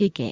kick it.